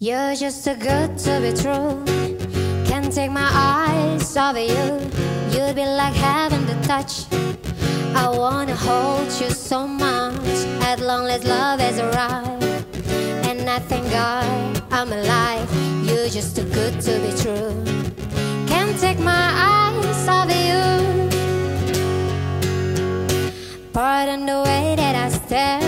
You're just too good to be true. Can't take my eyes off of you. You'd be like heaven to touch. I wanna hold you so much as long as love is arrived. And I thank God I'm alive. You're just too good to be true. Can't take my eyes off of you. Pardon the way that I stare.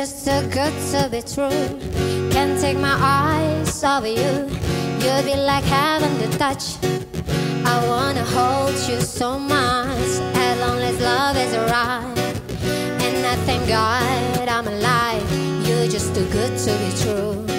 Just too good to be true. Can't take my eyes off of you. You'd be like heaven to touch. I wanna hold you so much as long as love is around. And I thank God I'm alive. You're just too good to be true.